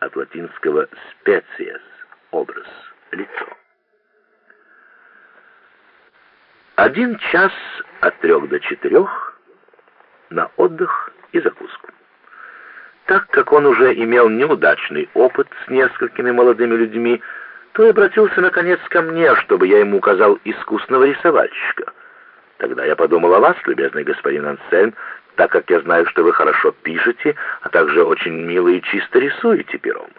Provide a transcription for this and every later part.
от латинского «species» — образ, лицо. Один час от трех до четырех на отдых и закуску. Так как он уже имел неудачный опыт с несколькими молодыми людьми, то и обратился наконец ко мне, чтобы я ему указал искусного рисовальщика. Тогда я подумал о вас, любезный господин Ансельм, так как я знаю, что вы хорошо пишете, а также очень мило и чисто рисуете пером.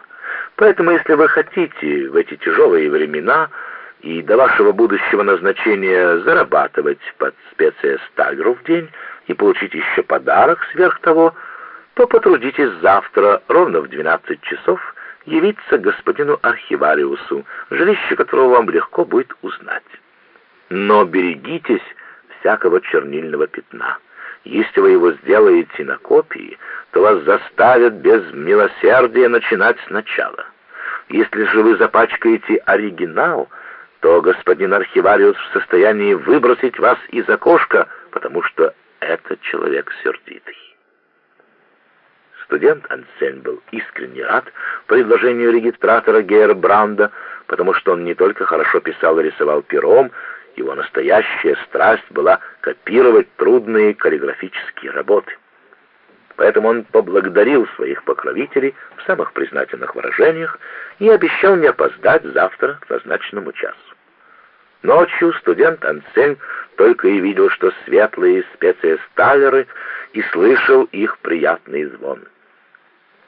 Поэтому, если вы хотите в эти тяжелые времена и до вашего будущего назначения зарабатывать под специя стагру в день и получить еще подарок сверх того, то потрудитесь завтра ровно в 12 часов явиться господину архивариусу, жилище которого вам легко будет узнать. Но берегитесь всякого чернильного пятна. Если вы его сделаете на копии, то вас заставят без милосердия начинать сначала. Если же вы запачкаете оригинал, то господин архивариус в состоянии выбросить вас из окошка, потому что этот человек сердитый. Студент Ансельм был искренне рад предложению регистратора Гейра Бранда, потому что он не только хорошо писал и рисовал пером, его настоящая страсть была копировать трудные каллиграфические работы. Поэтому он поблагодарил своих покровителей в самых признательных выражениях и обещал не опоздать завтра к назначенному часу. Ночью студент Ансельм только и видел, что светлые специи сталеры, и слышал их приятный звон.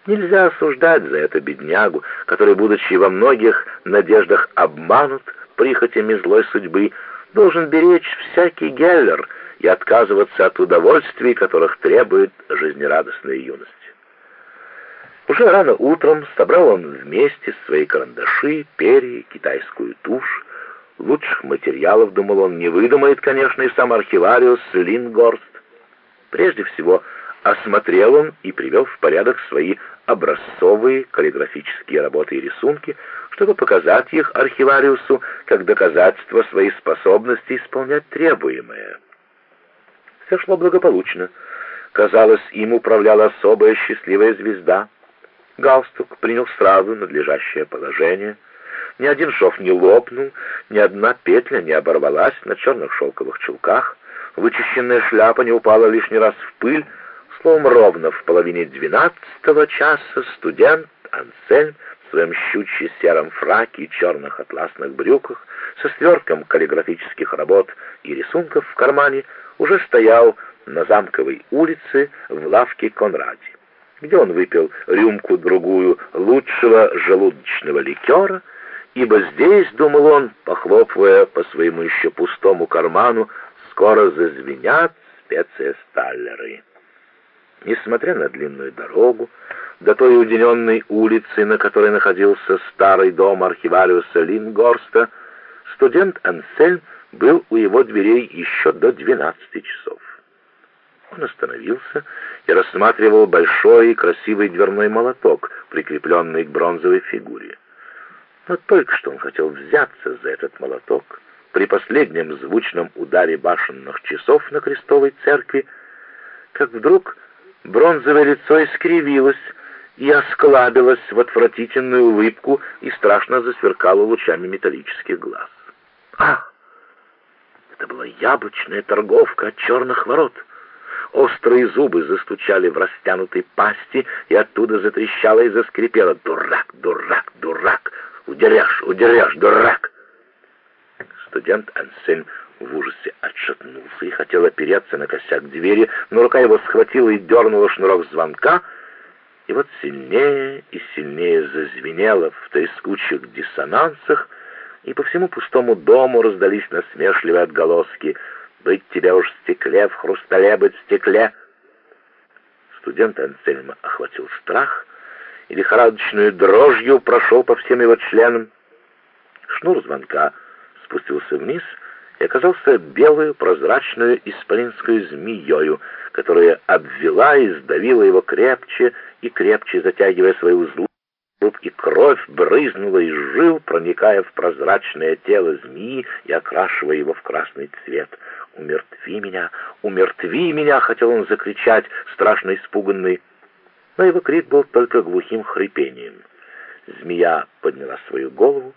Нельзя осуждать за это беднягу, который, будучи во многих надеждах обманут прихотями злой судьбы, должен беречь всякий геллер и отказываться от удовольствий, которых требует жизнерадостная юность. Уже рано утром собрал он вместе свои карандаши, перья, китайскую тушь. Лучших материалов, думал он, не выдумает, конечно, и сам архивариус Лингорст. Прежде всего, осмотрел он и привел в порядок свои образцовые каллиграфические работы и рисунки, чтобы показать их архивариусу как доказательство своей способности исполнять требуемое. Все шло благополучно. Казалось, им управляла особая счастливая звезда. Галстук принял сразу надлежащее положение. Ни один шов не лопнул, ни одна петля не оборвалась на черных шелковых чулках. Вычищенная шляпа не упала лишний раз в пыль, Словом, ровно в половине двенадцатого часа студент Ансельм в своем щучье сером фраке и черных атласных брюках со свертком каллиграфических работ и рисунков в кармане уже стоял на Замковой улице в лавке Конради, где он выпил рюмку-другую лучшего желудочного ликера, ибо здесь, думал он, похлопывая по своему еще пустому карману, скоро зазвенят специи сталлеры. Несмотря на длинную дорогу, до той уединенной улицы, на которой находился старый дом архивариуса Лингорста, студент Ансельм был у его дверей еще до 12 часов. Он остановился и рассматривал большой и красивый дверной молоток, прикрепленный к бронзовой фигуре. Но только что он хотел взяться за этот молоток, при последнем звучном ударе башенных часов на крестовой церкви, как вдруг Бронзовое лицо искривилось и осклабилось в отвратительную улыбку и страшно засверкало лучами металлических глаз. Ах! Это была яблочная торговка от черных ворот. Острые зубы застучали в растянутой пасти, и оттуда затрещало и заскрипело. «Дурак, дурак, дурак! Удерешь, удерешь, дурак!» Студент Ансельм в ужасе отшатнулся и хотел опереться на косяк двери, но рука его схватила и дернула шнурок звонка, и вот сильнее и сильнее зазвенело в трескучих диссонансах, и по всему пустому дому раздались насмешливые отголоски «Быть тебе уж в стекле, в хрустале быть в стекле!» Студента Анцельма охватил страх и лихорадочную дрожью прошел по всем его членам. Шнур звонка спустился вниз — и оказался белую прозрачную исполинскую змеёю, которая обвела и сдавила его крепче и крепче, затягивая свои узлы, и кровь брызнула из жил, проникая в прозрачное тело змеи и окрашивая его в красный цвет. «Умертви меня! Умертви меня!» — хотел он закричать, страшно испуганный. Но его крик был только глухим хрипением. Змея подняла свою голову,